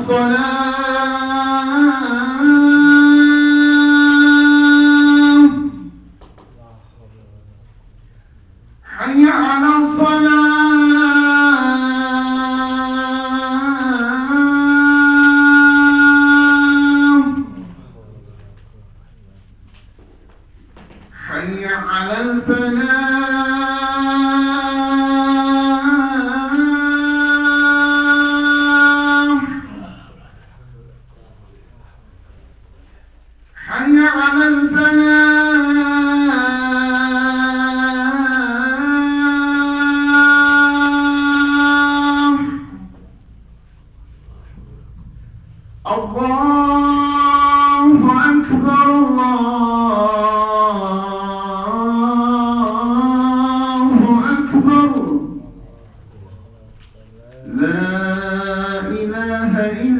الصلاة إله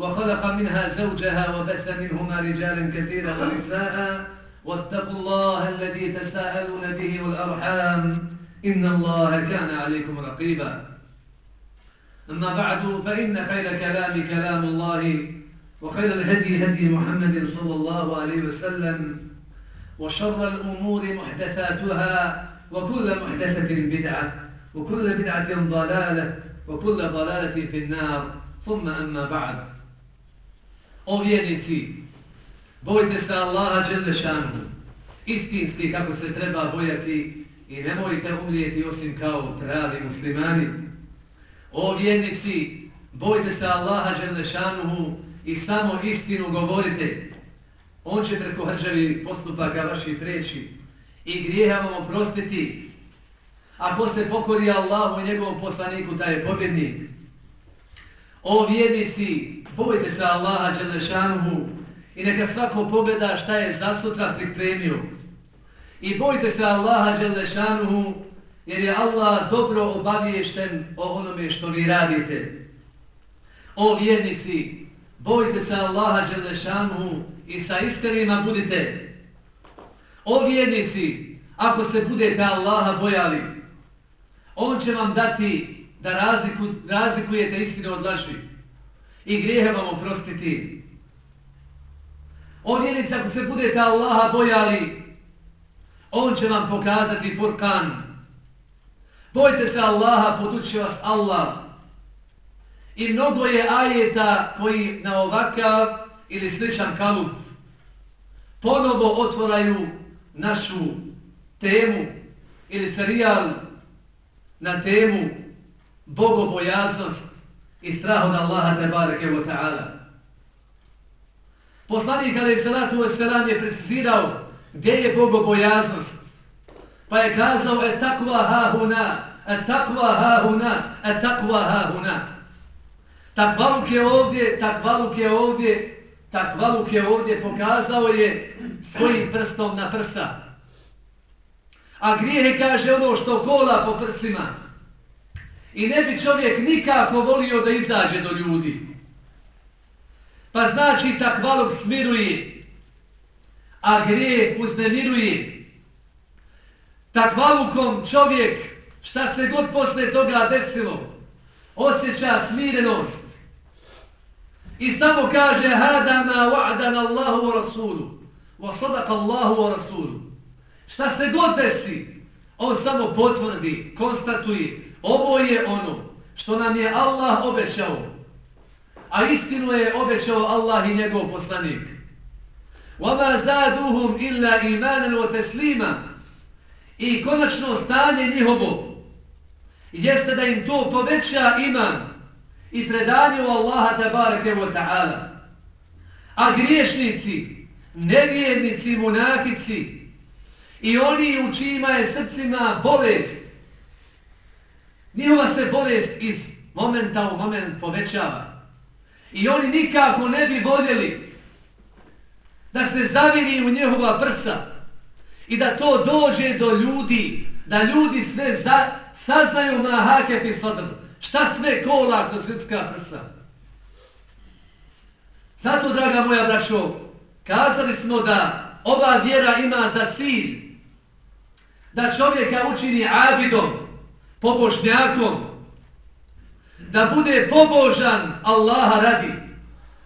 وخلق منها زوجها وبث منهما رجالا كثيرا ونساء. واتقوا الله الذي تساءلون به والأرحام. إن الله كان عليكم رقيبا. أما بعد فإن خير كلام كلام الله وخير الهدي هدي محمد صلى الله عليه وسلم وشر الأمور محدثاتها وكل محدثة بدعة وكل بدعة ضلالة وكل ضلالة في النار. ثم أما بعد. O vjernici, bojte se Allaha Đelešanu, istinski kako se treba bojati i nemojte umrijeti osim kao pravi muslimani. O vjernici, bojte se Allaha Đelešanu i samo istinu govorite. On će preko hrđavi postupaka vaših preći i grijeha vam oprostiti. Ako se pokori Allahu i njegovom poslaniku, taj je pobjednik. O vjernici, bojte se Allaha Đelešanuhu i neka svako pogleda šta je za sutra pripremio. I bojte se Allaha Đelešanuhu jer je Allah dobro obaviješten o onome što vi radite. O vjernici, bojte se Allaha Đelešanuhu i sa iskrenima budite. O vjernici, ako se budete Allaha bojali, On će vam dati da razliku, razlikujete istinu od laži i grijehe vam oprostiti. O vjenici, ako se budete Allaha bojali, On će vam pokazati furkan. Bojte se Allaha, podući vas Allah. I mnogo je ajeta koji na ovakav ili sličan kalup ponovo otvoraju našu temu ili serijal na temu bogobojaznost i strah od Allaha te bareke wa ta'ala. Poslanik ali salatu wasalam je precizirao gdje je bogobojaznost. Pa je kazao e takva ha huna, e takva ha huna, e takva ha huna. Takvaluk je ovdje, takvaluk je ovdje, takvaluk je ovdje, pokazao je svojim prstom na prsa. A grijeh kaže ono što kola po prsima. I ne bi čovjek nikako volio da izađe do ljudi. Pa znači takvalog smiruje, a grije uznemiruje. Takvalukom čovjek, šta se god posle toga desilo, osjeća smirenost. I samo kaže hadana wa'dan Allahu wa Rasulu. Wa sadaka Allahu wa Rasulu. Šta se god desi, on samo potvrdi, konstatuje, Ovo je ono što nam je Allah obećao. A istinu je obećao Allah i njegov poslanik. وَمَا زَادُهُمْ إِلَّا إِمَانًا وَتَسْلِيمًا I konačno stanje njihovo jeste da im to poveća iman i predanje u Allaha tabareke wa ta'ala. A griješnici, nevjernici, munafici i oni u čijima je srcima bolest Njihova se bolest iz momenta u moment povećava. I oni nikako ne bi voljeli da se zaviri u njihova prsa i da to dođe do ljudi, da ljudi sve za, saznaju na hakef i sadr. Šta sve kola kroz svjetska prsa? Zato, draga moja braćo, kazali smo da ova vjera ima za cilj da čovjeka učini abidom, pobožnjakom, da bude pobožan Allaha radi,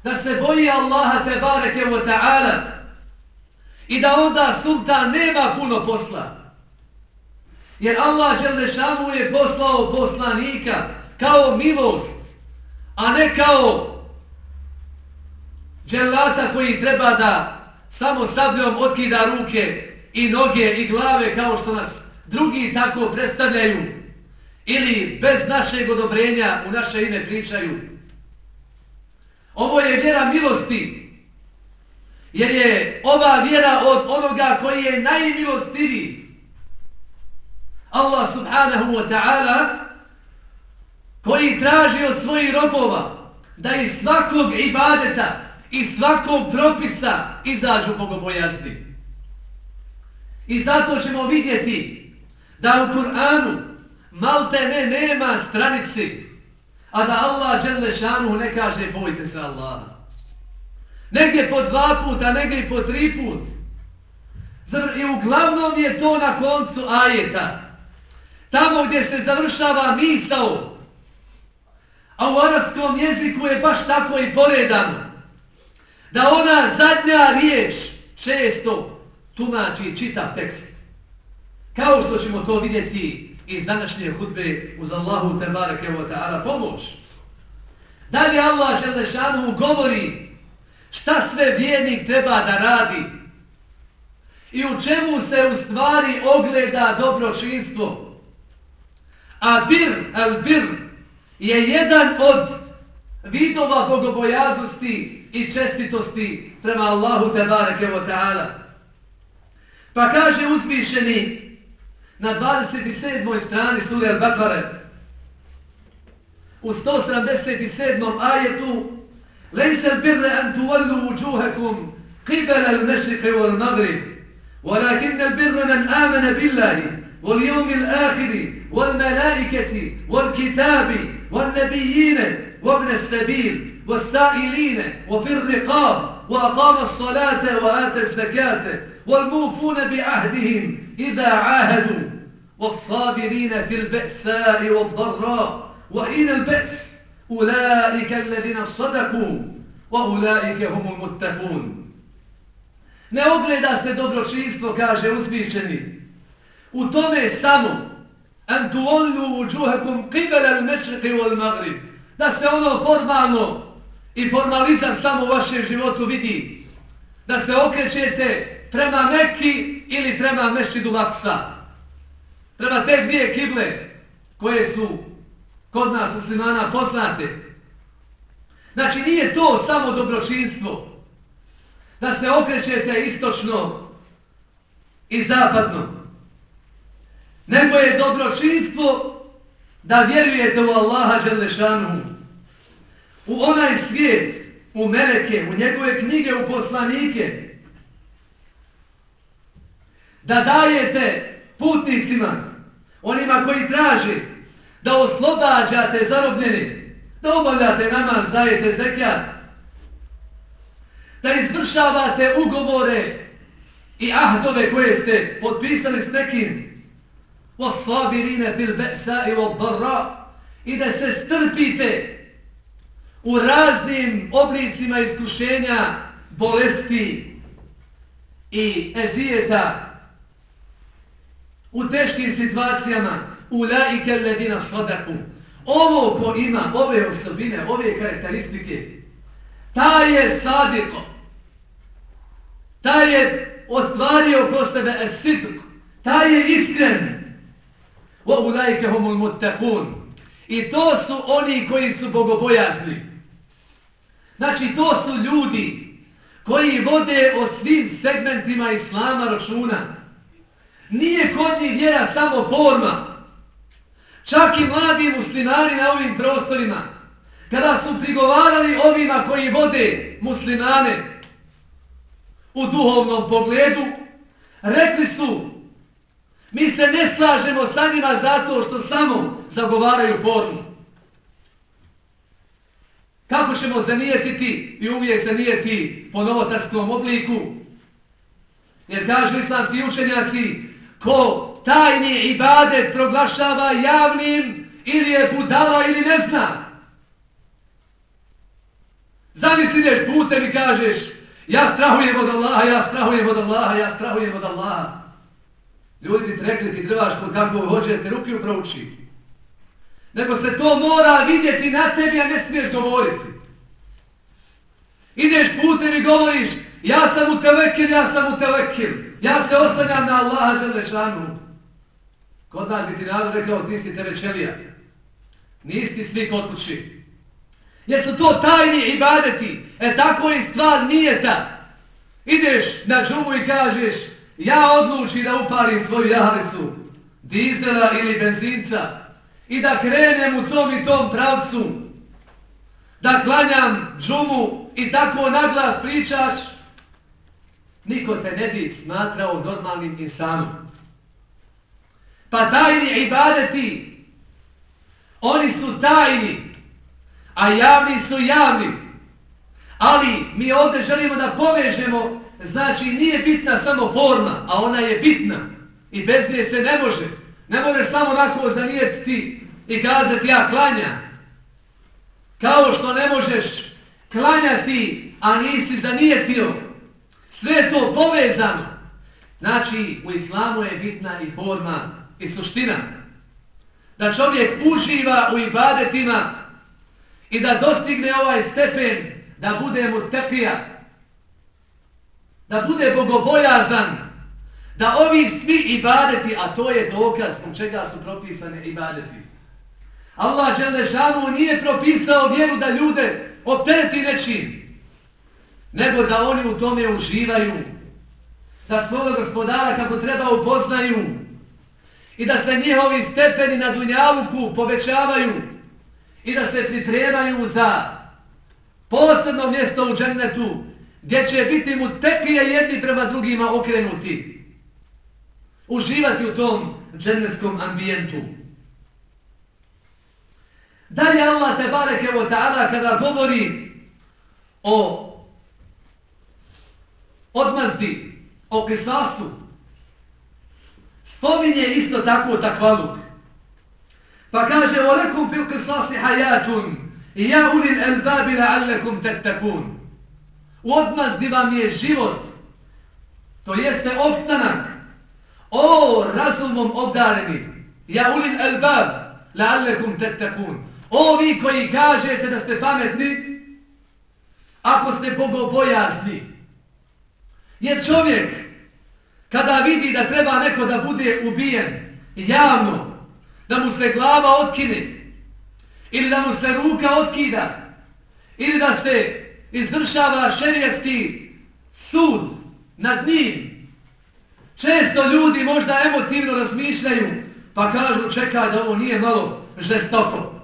da se boji Allaha te bareke wa ta'ala i da onda sultan nema puno posla. Jer Allah Đelešanu je poslao poslanika kao milost, a ne kao dželata koji treba da samo sabljom otkida ruke i noge i glave kao što nas drugi tako predstavljaju ili bez našeg odobrenja u naše ime pričaju. Ovo je vjera milosti. Jer je ova vjera od onoga koji je najmilostiviji. Allah subhanahu wa ta'ala koji traži od svojih robova da iz svakog ibadeta i svakog propisa izažu bogobojazni. I zato ćemo vidjeti da u Kur'anu malte ne nema stranici, a da Allah Đelešanu ne kaže bojte se Allaha. Negdje po dva puta, negdje i po tri put. I uglavnom je to na koncu ajeta. Tamo gdje se završava misao. A u arabskom jeziku je baš tako i poredano. Da ona zadnja riječ često tumači čitav tekst. Kao što ćemo to vidjeti iz današnje hudbe uz Allahu tebareke wa ta'ala pomoć. Da li Allah Želešanu govori šta sve vjernik treba da radi i u čemu se u stvari ogleda dobročinstvo. A bir, al bir, je jedan od vidova bogobojaznosti i čestitosti prema Allahu tebareke wa ta'ala. Pa kaže uzvišeni na 27. strani sura Al-Baqara u 177. ajetu ليس البر أن تولوا وجوهكم قبل المشرق والمغرب ولكن البر من آمن بالله واليوم الآخر والملائكة والكتاب والنبيين وابن السبيل والسائلين وفي الرقاب وأقام الصلاة وآت الزكاة والموفون بعهدهم إذا عاهدوا والصابرين في البأساء والضراء وحين البأس أولئك الذين صدقوا وأولئك هم المتقون Ne ogleda se dobročinstvo, kaže uzvišeni. U tome samo an tuollu uđuhakum qibala al-mashriqi wal-maghrib. Da se ono formalno i formalizam samo u vašem životu vidi. Da se okrećete prema Mekki ili prema Mešidu Laksa. Prema te dvije kible koje su kod nas muslimana poznate. Znači nije to samo dobročinstvo da se okrećete istočno i zapadno. Nego je dobročinstvo da vjerujete u Allaha Đelešanu, u onaj svijet, u meleke, u njegove knjige, u poslanike, da dajete putnicima, onima koji traže, da oslobađate zarobljeni, da obavljate namaz, dajete zekijat, da izvršavate ugovore i ahdove koje ste potpisali s nekim, وَصَابِرِينَ فِي الْبَأْسَاءِ وَالْضَرَّا i da se strpite u raznim oblicima iskušenja, bolesti i ezijeta u teškim situacijama u laike ledina. Ovo ko ima ove osobine, ove karakteristike, ta je sadiko. Ta je ostvario ko sebe esidk. Ta je iskren. Ovo laike homul mutakun. I to su oni koji su bogobojazni. Znači to su ljudi koji vode o svim segmentima islama računa. Nije kod njih vjera samo forma. Čak i mladi muslimani na ovim prostorima, kada su prigovarali ovima koji vode muslimane u duhovnom pogledu, rekli su, mi se ne slažemo sa njima zato što samo zagovaraju formu. Kako ćemo zanijetiti i uvijek zanijeti po novotarskom obliku? Jer kažu islamski učenjaci, ko tajni ibadet proglašava javnim ili je budala ili ne zna. Zamisliš putem i kažeš ja strahujem od Allaha, ja strahujem od Allaha, ja strahujem od Allaha. Ljudi bi ti rekli ti trebaš pod kako hođe te ruke uprouči. Nego se to mora vidjeti na tebi, a ne smiješ govoriti. Ideš putem i govoriš ja sam u telekir, ja sam u telekir. Ja se oslanjam na Allaha Đelešanu. Kod nas bi ti narod rekao, ti si tebe čelija. Nisi svi kod kući. Jesu to tajni ibadeti. E tako je stvar nije ta. Ideš na džumu i kažeš, ja odluči da upalim svoju jahalicu, dizela ili benzinca, i da krenem u tom i tom pravcu, da klanjam džumu i tako naglas pričaš, niko te ne bi smatrao normalnim insanom. Pa tajni ibadeti, oni su tajni, a javni su javni. Ali mi ovdje želimo da povežemo, znači nije bitna samo forma, a ona je bitna. I bez nje se ne može. Ne možeš samo onako zanijetiti i kazati ja klanja. Kao što ne možeš klanjati, a nisi zanijetio. Sve to povezano. Znači, u islamu je bitna i forma i suština. Da čovjek uživa u ibadetima i da dostigne ovaj stepen da bude mu tepija, da bude bogobojazan, da ovi svi ibadeti, a to je dokaz u čega su propisane ibadeti. Allah Đelešanu nije propisao vjeru da ljude optereti nečim, nego da oni u tome uživaju, da svoga gospodara kako treba upoznaju i da se njihovi stepeni na Dunjaluku povećavaju i da se pripremaju za posebno mjesto u džennetu gdje će biti mu tekije jedni prema drugima okrenuti. Uživati u tom džennetskom ambijentu. Dalje Allah te bareke ta'ala kada govori o odmazdi, o kisasu, spominje isto tako takvaluk. Pa kaže, o lekum fil kisasi hajatun, i ja ulil el babi la'allekum tettakun. U odmazdi vam je život, to jeste opstanak. O, razumom obdareni, ja ulil el bab, la'allekum tettakun. O, vi koji kažete da ste pametni, ako ste bogobojazni, Jer čovjek, kada vidi da treba neko da bude ubijen javno, da mu se glava otkine, ili da mu se ruka otkida, ili da se izvršava šerijetski sud nad njim, često ljudi možda emotivno razmišljaju, pa kažu čekaj da ovo nije malo žestoko.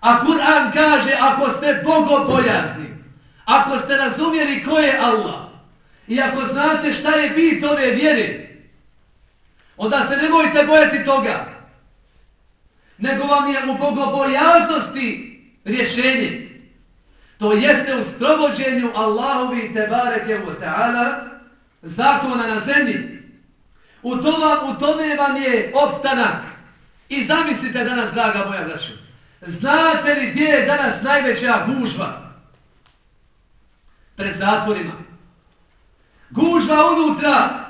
A Kur'an kaže, ako ste bogobojazni, ako ste razumjeli ko je Allah, i ako znate šta je bit ove vjere, onda se ne mojte bojati toga, nego vam je u bogobojaznosti rješenje. To jeste u sprovođenju Allahovi tebareke u ta'ala zakona na zemlji. U, to vam, u tome vam je opstanak. I zamislite danas, draga moja braća, Znate li gdje je danas najveća gužva? Pred zatvorima. Gužva unutra,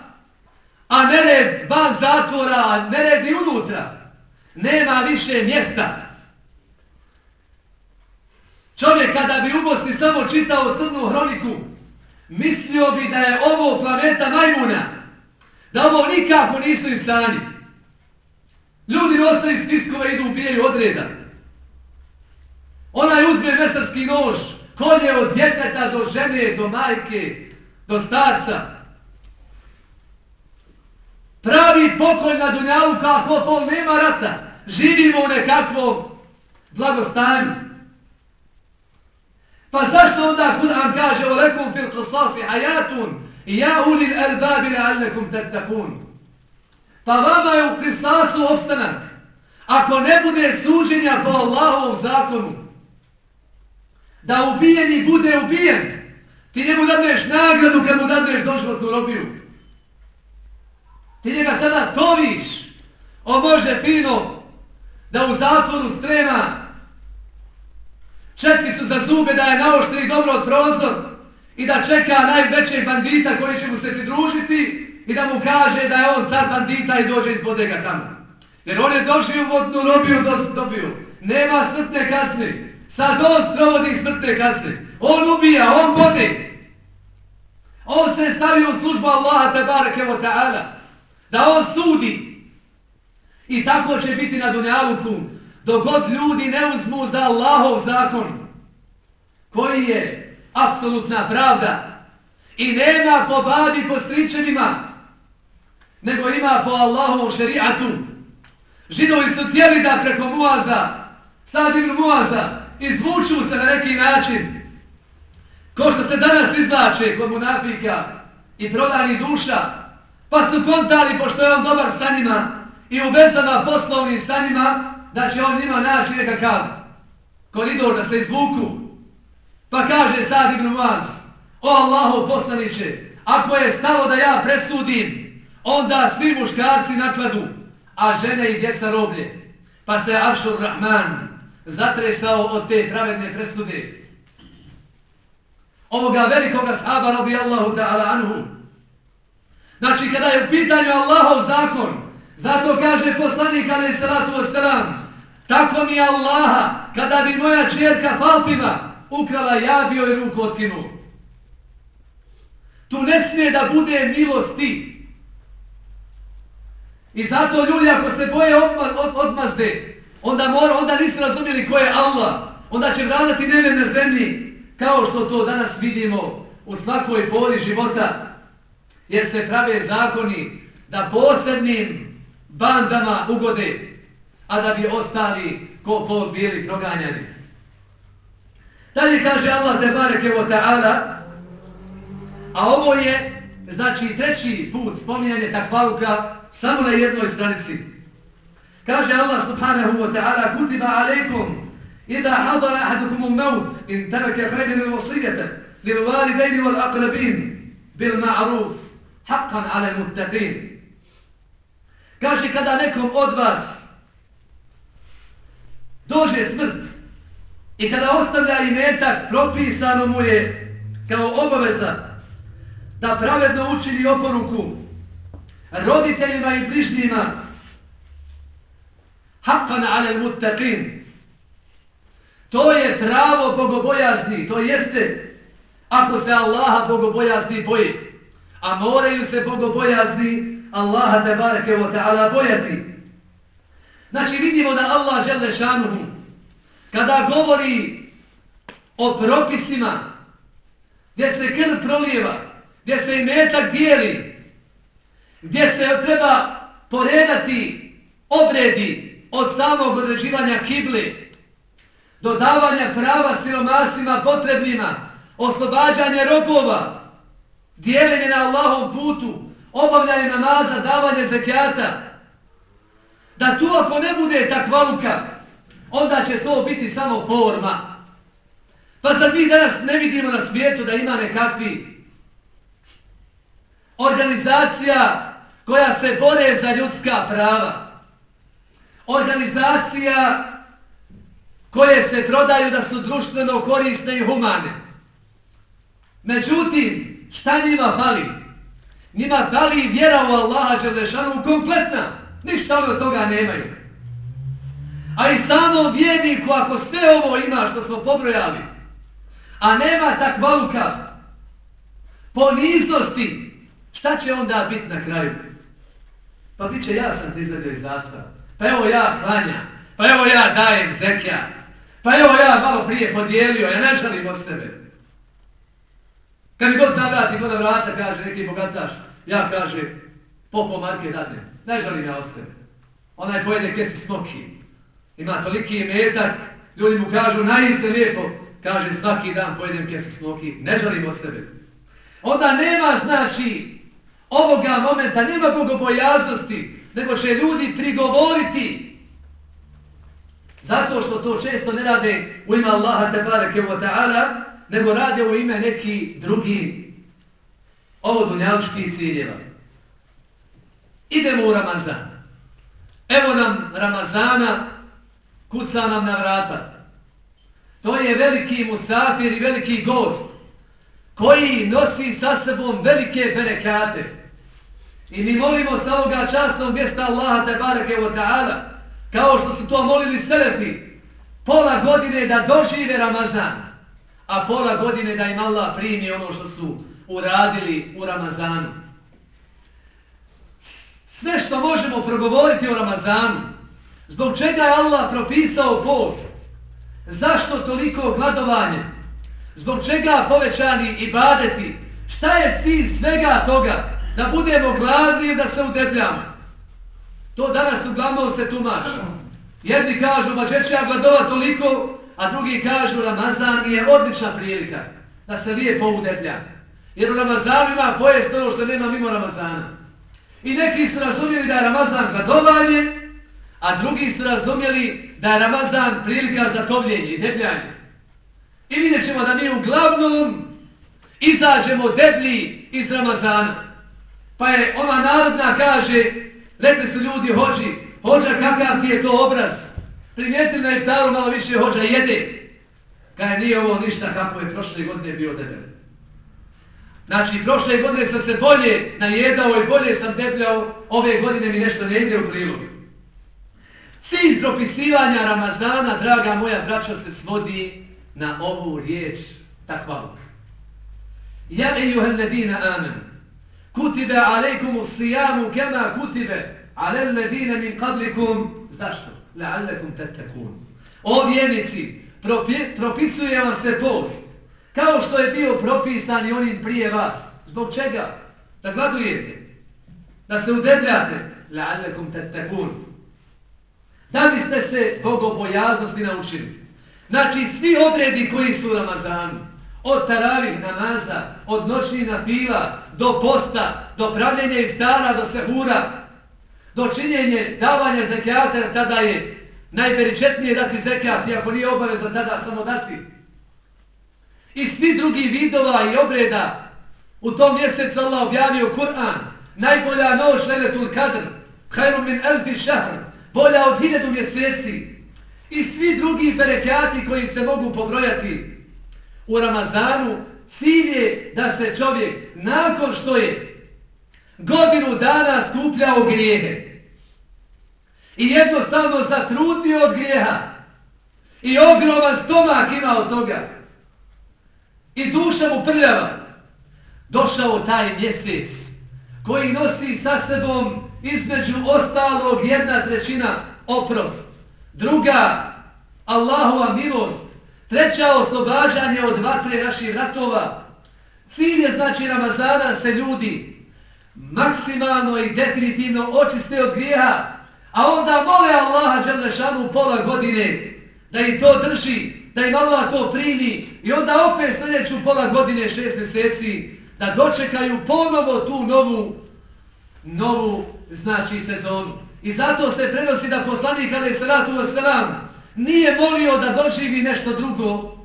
a nered van zatvora, a nered i unutra. Nema više mjesta. Čovjek kada bi u Bosni samo čitao crnu hroniku, mislio bi da je ovo planeta majmuna. Da ovo nikako nisu insani. Ljudi ostali spiskove idu ubijaju odreda. Onaj uzme mesarski nož, kolje od djeteta do žene, do majke, do starca. Pravi pokoj na dunjalu kako pol nema rata. Živimo u nekakvom blagostanju. Pa zašto onda Kur'an kaže o lekom fil qasasi hayatun ja ulil albabi la'allakum tattaqun. Pa vama je u qisasu opstanak. Ako ne bude suđenja po Allahovom zakonu, da ubijeni bude ubijen. Ti njemu dadneš nagradu kad mu dadneš doživotnu robiju. Ti njega tada toviš. O Bože fino da u zatvoru strema četnicu za zube da je naoštri dobro od prozor i da čeka najvećeg bandita koji će mu se pridružiti i da mu kaže da je on car bandita i dođe iz bodega tamo. Jer on je došao u robiju dobio. Nema smrtne kasne. Sad on sprovodi smrtne kazne. On ubija, on vode. On se stavio u službu Allaha tabareke wa ta'ala. Da on sudi. I tako će biti na dunjaluku. Dogod ljudi ne uzmu za Allahov zakon. Koji je apsolutna pravda. I nema po babi po stričevima. Nego ima po Allahovom šerijatu. Židovi su tijeli da preko Muaza, sad ibn Muaza, izvuču se na neki način. Ko što se danas izvlače kod munafika i prodani duša, pa su kontali, pošto je on dobar sa njima i u vezama poslovnim sa njima, da će on njima naći nekakav koridor da se izvuku. Pa kaže Sad ibn Muaz, o Allahu poslaniće, ako je stalo da ja presudim, onda svi muškarci nakladu, a žene i djeca roblje. Pa se Aršur Rahman, zatresao od te pravedne presude. Ovoga velikoga sahaba robi Allahu ta'ala anhu. Znači, kada je u pitanju Allahov zakon, zato kaže poslanik alaih salatu wasalam, tako mi Allaha, kada bi moja čerka Falpima ukrala, ja bi joj ruku otkinuo. Tu ne smije da bude milosti. I zato ljudi, ako se boje odmazde, onda mora, onda niste razumjeli ko je Allah. Onda će vladati nebe na zemlji, kao što to danas vidimo u svakoj poli života, jer se prave zakoni da posebnim bandama ugode, a da bi ostali ko pol bili proganjani. Dalje kaže Allah te bareke o ta'ala, a ovo je, znači, treći put spominjanje takvaluka samo na jednoj stranici. Kaže Allah subhanahu wa ta'ala kutiba alaikum idha hadara ahadukum maut in tarake khayran il vasijete lil validejni wal aqrabin bil ma'ruf haqqan 'ala al-muttaqin. Kaže, kada nekom od vas dođe smrt i kada ostavlja imetak, propisano mu je kao obaveza da pravedno učini oporuku roditeljima i bližnjima haqqan ala al-muttaqin. To je pravo bogobojazni, to jeste ako se Allaha bogobojazni boji, a moraju se bogobojazni Allaha te bareke wa ta'ala bojati. Znači vidimo da Allah dželle šanuhu kada govori o propisima gdje se krv prolijeva, gdje se i metak dijeli, gdje se treba poredati obredi od samog određivanja kibli, dodavanja prava siromasima potrebnima, oslobađanje robova, dijeljenje na Allahom putu, obavljanje namaza, davanje zekijata, da tu ako ne bude takvaluka, onda će to biti samo forma. Pa zar mi danas ne vidimo na svijetu da ima nekakvi organizacija koja se bore za ljudska prava, organizacija koje se prodaju da su društveno korisne i humane. Međutim, šta njima fali? Njima fali vjera u Allaha Đelešanu kompletna. Ništa od toga nemaju. A i samo vjerniku, ako sve ovo ima što smo pobrojali, a nema takvaluka, poniznosti, šta će onda biti na kraju? Pa bit će ja sam te izvedio iz zatvora. Pa evo ja klanjam. Pa evo ja dajem zekijat. Pa evo ja malo prije podijelio, ja ne želim od sebe. Kad mi god navrati, kod vrata, kaže neki bogataš, ja kaže, popo marke dadne. Ne želim ja od sebe. Onaj pojede keci smoki. Ima toliki metak, ljudi mu kažu, najim se lijepo, kaže svaki dan pojedem keci smoki. Ne želim od sebe. Onda nema, znači, ovoga momenta, nema bogobojaznosti, nego će ljudi prigovoriti zato što to često ne rade u ime Allaha tebareke wa ta'ala, nego rade u ime neki drugi ovo dunjalički ciljeva. Idemo u Ramazan. Evo nam Ramazana, kuca nam na vrata. To je veliki musafir i veliki gost koji nosi sa sebom velike berekate. I mi molimo sa ovoga časnog mjesta Allaha te wa ta'ala, kao što su to molili selefi, pola godine da dožive Ramazan, a pola godine da im Allah primi ono što su uradili u Ramazanu. Sve što možemo progovoriti o Ramazanu, zbog čega je Allah propisao post, zašto toliko gladovanje, zbog čega povećani ibadeti, šta je cilj svega toga, da budemo gladni da se udebljamo. To danas uglavnom se tumaša. Jedni kažu, ma će ja gladova toliko, a drugi kažu, Ramazan je odlična prilika da se lijepo udeblja. Jer u Ramazanu ima pojest ono što nema mimo Ramazana. I neki su razumjeli da je Ramazan gladovanje, a drugi su razumjeli da je Ramazan prilika za tovljenje i debljanje. I vidjet ćemo da mi uglavnom izađemo deblji iz Ramazana. Pa je ona narodna kaže, rekli su ljudi hođi, hođa kakav ti je to obraz? Primijetili na iftaru malo više hođa jede. Kaj nije ovo ništa kako je prošle godine bio debel. Znači, prošle godine sam se bolje najedao i bolje sam debljao, ove godine mi nešto ne ide u prilog. Cilj propisivanja Ramazana, draga moja braća, se svodi na ovu riječ takvalog. Ja ejuhel ledina amenu kutibe alejkum sijamu kema kutibe ale ledine min kablikum. Zašto? Leallekum tetekun. O vjernici, propisuje vam se post. Kao što je bio propisan i onim prije vas. Zbog čega? Da gladujete. Da se udebljate. Leallekum tetekun. Da biste se bogobojaznosti naučili. Znači, svi odredi koji su u Ramazanu, od taravih namaza, od noćina pila, do posta, do pravljenja iftara, do sehura, do činjenje davanja zekijata, tada je najberičetnije dati zekijat, iako nije obavezno tada samo dati. I svi drugi vidova i obreda u tom mjesecu Allah objavio Kur'an, najbolja noć Leletul Kadr, Hajru min elfi šahr, bolja od hiljadu mjeseci. I svi drugi berekati koji se mogu pobrojati u Ramazanu, cilj je da se čovjek, nakon što je godinu dana skupljao grijehe i jednostavno zatrudnio od grijeha i ogroman stomak ima od toga i duša mu prljava, došao taj mjesec koji nosi sa sebom između ostalog jedna trećina oprost, druga Allahova milost, treća oslobađanje od vatre naših ratova. Cilj je znači Ramazana se ljudi maksimalno i definitivno očiste od grijeha, a onda mole Allaha Đalešanu pola godine da ih to drži, da im Allah to primi i onda opet sljedeću pola godine, šest mjeseci, da dočekaju ponovo tu novu, novu znači sezonu. I zato se prenosi da poslanik kada je salatu wasalam nije molio da doživi nešto drugo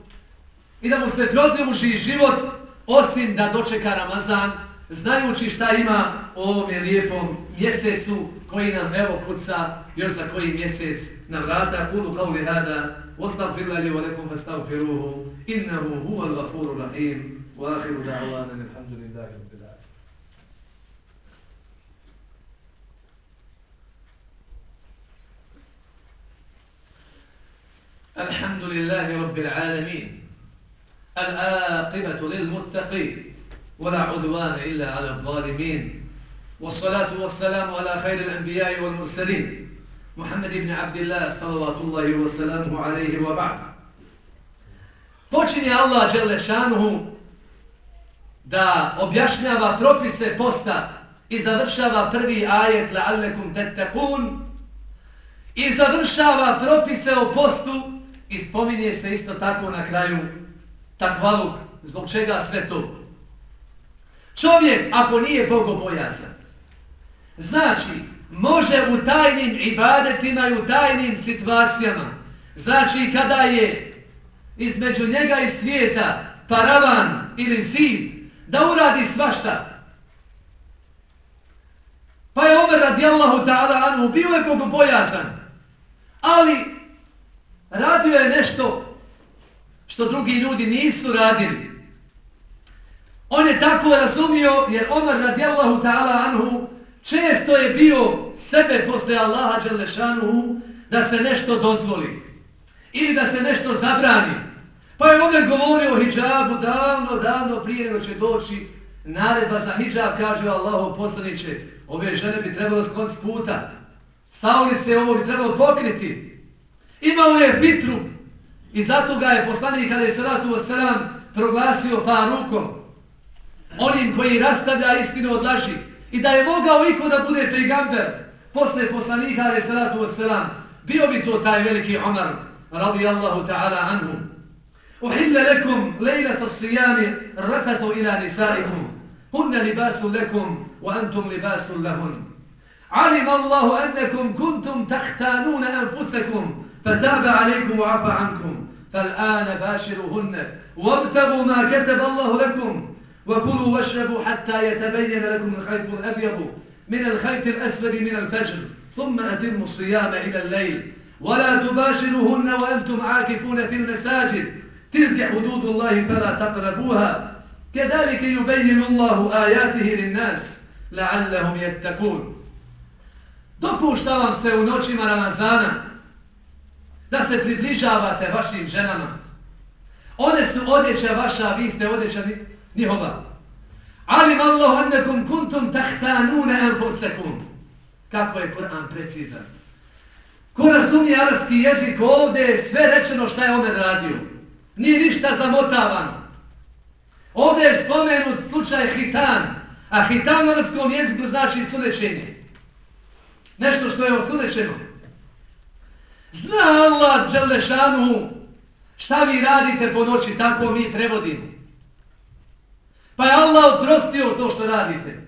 i da mu se produži život osim da dočeka Ramazan znajući šta ima u ovome lijepom mjesecu koji nam evo kuca još za koji mjesec na vrata. Kulu kao li hada, واستغفر الله لي ولكم فاستغفروه انه هو الغفور الرحيم واخر دعوانا الحمد لله الحمد لله رب العالمين العاقبة للمتقين ولا عدوان إلا على الظالمين والصلاة والسلام على خير الأنبياء والمرسلين محمد بن عبد الله صلوات الله وسلامه عليه وبعد Počinje Allah Đelešanuhu da objašnjava propise posta i završava prvi ajet la'allekum tettekun i završava propise o postu i spominje se isto tako na kraju takvaluk, zbog čega sve to. Čovjek, ako nije bogobojazan, znači, može u tajnim ibadetima i u tajnim situacijama, znači kada je između njega i svijeta paravan ili zid, da uradi svašta. Pa je Omer radijallahu ta'ala anhu bio je bogobojazan, ali radio je nešto što drugi ljudi nisu radili. On je tako razumio jer Omar radijallahu ta'ala anhu često je bio sebe posle Allaha Đelešanuhu da se nešto dozvoli ili da se nešto zabrani. Pa je Omer govorio o hijabu davno, davno prije nego će doći naredba za hijab, kaže Allahu poslaniće, ove žene bi trebalo skonc puta, sa ulice ovo bi trebalo pokriti Imao je fitru i zato ga je poslanik kada je salatu wasalam proglasio farukom onim koji rastavlja istinu od laži i da je mogao iko da bude prigamber posle poslanika ali salatu wasalam bio bi to taj veliki Omar radijallahu ta'ala anhu uhilla lekum lejlata sijami rafatu ila nisaikum hunna libasu lekum wa antum libasu lahun علم الله أنكم كنتم تختانون أنفسكم فتاب عليكم وعفى عنكم. فالآن باشرهن وابتغوا ما كتب الله لكم وكلوا واشربوا حتى يتبين لكم الخيط الأبيض من الخيط الأسود من الفجر. ثم أتموا الصيام إلى الليل. ولا تباشرهن وأنتم عاكفون في المساجد. تلك حدود الله فلا تقربوها. كذلك يبين الله آياته للناس لعلهم يتقون. Dopušta vam se u noćima Ramazana da se približavate vašim ženama. One su odjeća vaša, vi ste odjeća njihova. Ali Allahu annakum kuntum tahtanuna anfusakum. Kako je Kur'an precizan. Ko razumije arabski jezik, ovdje je sve rečeno šta je on radio. Nije ništa zamotavano. Ovdje je spomenut slučaj hitan, a hitan u arabskom jeziku znači sunečenje. Nešto što je osunečeno. Zna Allah, Đalešanu, šta vi radite po noći, tako mi prevodimo. Pa je Allah oprostio to što radite.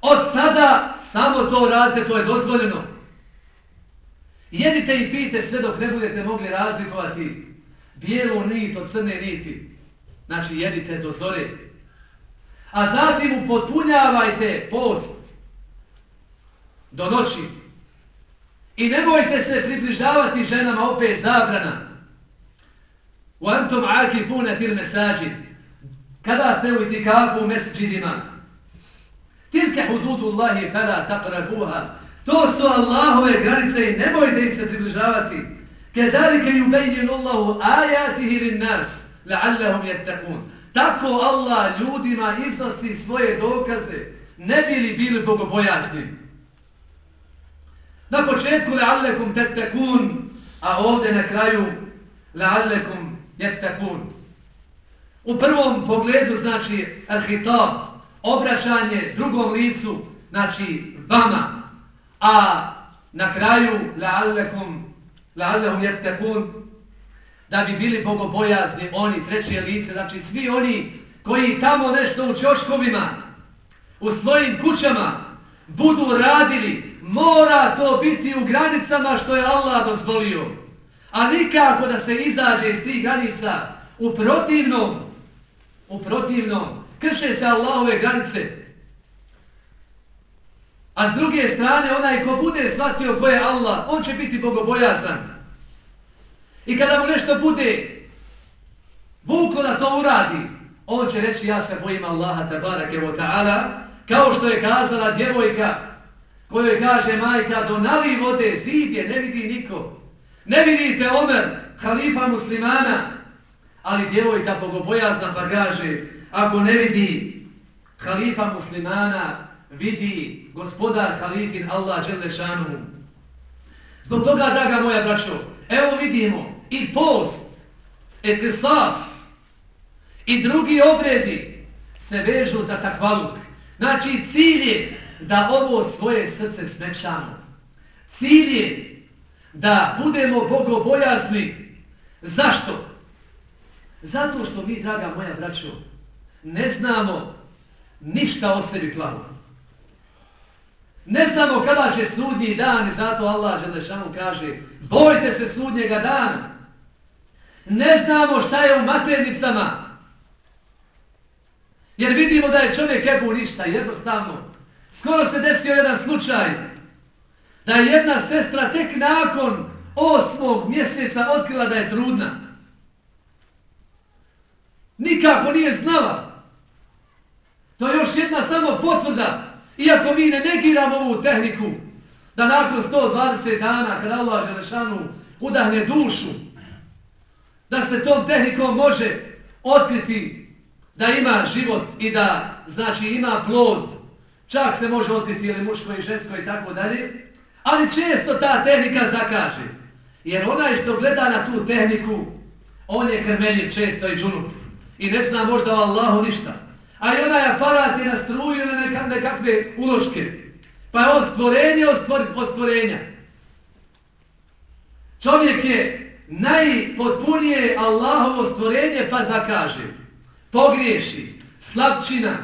Od sada samo to radite, to je dozvoljeno. Jedite i pijte sve dok ne budete mogli razlikovati bijelu nit od crne niti. Znači jedite do zore. A zatim upotpunjavajte post. do noći. I nemojte se približavati ženama opet zabrana. U antum akifune fil mesađid. Kada ste u itikafu u mesđidima? Tilke hududu Allahi kada taqrabuha. To su Allahove granice i nemojte im se približavati. Kedalike yubejinu Allahu ajatihi lin nas la'allahum jettakun. Tako Allah ljudima iznosi svoje dokaze. Ne bili bili bogobojasni. Na početku la'allakum tattakun, a ovdje na kraju la'allakum yattakun. U prvom pogledu znači al-hitab, obraćanje drugom licu, znači vama, a na kraju la'allakum la'allahum yattakun da bi bili bogobojazni oni, treće lice, znači svi oni koji tamo nešto u čoškovima, u svojim kućama budu radili, mora to biti u granicama što je Allah dozvolio. A nikako da se izađe iz tih granica u protivnom, u protivnom, krše se Allahove granice. A s druge strane, onaj ko bude shvatio ko je Allah, on će biti bogobojazan. I kada mu nešto bude vuko da to uradi, on će reći ja se bojim Allaha tabarake wa ta'ala, kao što je kazala djevojka, kojoj kaže majka, donali vode, zid je, ne vidi niko. Ne vidite Omer, halifa muslimana, ali djevojka bogobojazna pa kaže, ako ne vidi halifa muslimana, vidi gospodar halifin Allah Đelešanu. Zbog toga, draga moja braćo, evo vidimo i post, ekrsas i drugi obredi se vežu za takvaluk. Znači cilj je da ovo svoje srce smekšamo. Cilj je da budemo bogobojazni. Zašto? Zato što mi, draga moja braćo, ne znamo ništa o sebi plavu. Ne znamo kada će sudnji dan i zato Allah Želešanu kaže bojte se sudnjega dana. Ne znamo šta je u maternicama. Jer vidimo da je čovjek ebu ništa, jednostavno. Skoro se desio jedan slučaj da je jedna sestra tek nakon osmog mjeseca otkrila da je trudna. Nikako nije znala. To je još jedna samo potvrda Iako mi ne negiramo ovu tehniku, da nakon 120 dana, kada Allah Želešanu udahne dušu, da se tom tehnikom može otkriti da ima život i da znači ima plod, čak se može otkriti ili muško i žensko i tako dalje, ali često ta tehnika zakaže. Jer onaj što gleda na tu tehniku, on je krmenjiv često i džunup. I ne zna možda o Allahu ništa a i onaj aparat je na struju ili neka, nekakve uloške. Pa je on stvorenje od stvorenja. Čovjek je najpotpunije Allahovo stvorenje pa zakaže. Pogriješi. Slabčina.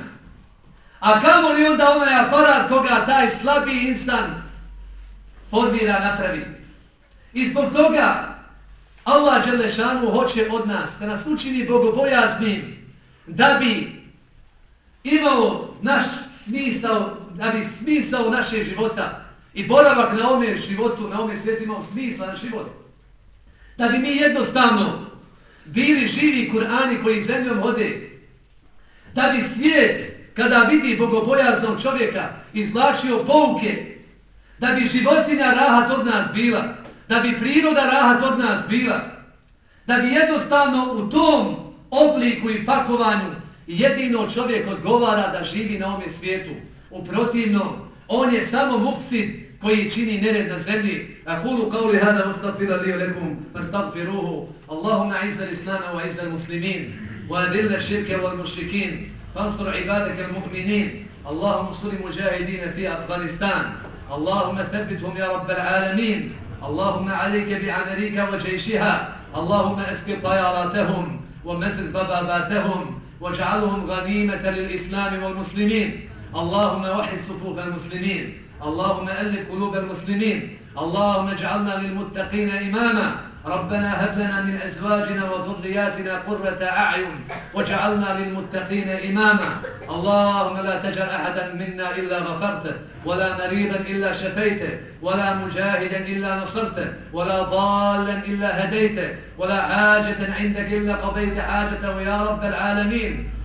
A kamo li onda onaj aparat koga taj slabi insan formira napravi? I zbog toga Allah Đelešanu hoće od nas da nas učini bogobojaznim da bi imao naš smisao, da bi smisao naše života i boravak na ome životu, na ome svijetu imao smisla na život. Da bi mi jednostavno bili živi Kur'ani koji zemljom hode. Da bi svijet, kada vidi bogobojaznog čovjeka, izvlačio pouke. Da bi životinja rahat od nas bila. Da bi priroda rahat od nas bila. Da bi jednostavno u tom obliku i pakovanju jedino čovjek odgovara da živi na ovome svijetu. U protivnom, on je samo mufsid koji čini nered na zemlji. A kulu kao li hada ustafira li lekum, pa stagfiruhu. Allahumma izzal islama wa izzal muslimin, wa adilla širke wal mušrikin, فانصر عبادك المؤمنين. اللهم انصر المجاهدين في أفغانستان. اللهم ثبتهم يا رب العالمين. اللهم عليك بعمريكا وجيشها. اللهم أسقط طياراتهم ومزل بباباتهم واجعلهم غنيمة للإسلام والمسلمين. اللهم وحي صفوف المسلمين. اللهم ألف قلوب المسلمين. اللهم اجعلنا للمتقين إماما. ربنا هب لنا من أزواجنا وذرياتنا قرة أعين وجعلنا للمتقين إماما. اللهم لا تجعل أحدا منا إلا غفرته ولا مريضا إلا شفيته ولا مجاهدا إلا نصرته ولا ضالا إلا هديته ولا حاجة عندك إلا قضيت حاجته يا رب العالمين.